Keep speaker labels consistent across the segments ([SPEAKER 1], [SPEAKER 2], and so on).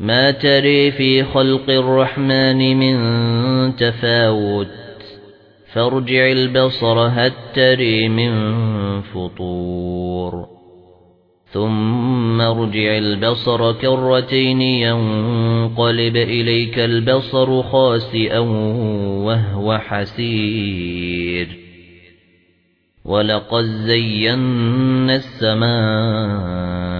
[SPEAKER 1] ما تري في خلق الرحمن من تفاوت. فارجع البصر هل تري من فطور. ثم ارجع البصر كرتين ينقلب إليك البصر خاسئا وهو حسير. ولقد زينا السماء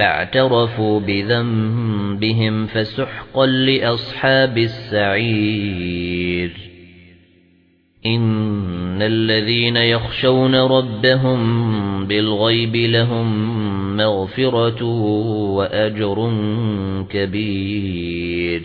[SPEAKER 1] فاعترفوا بذنبهم فسحقا لأصحاب السعير. إن الذين يخشون ربهم بالغيب لهم مغفرة وأجر كبير.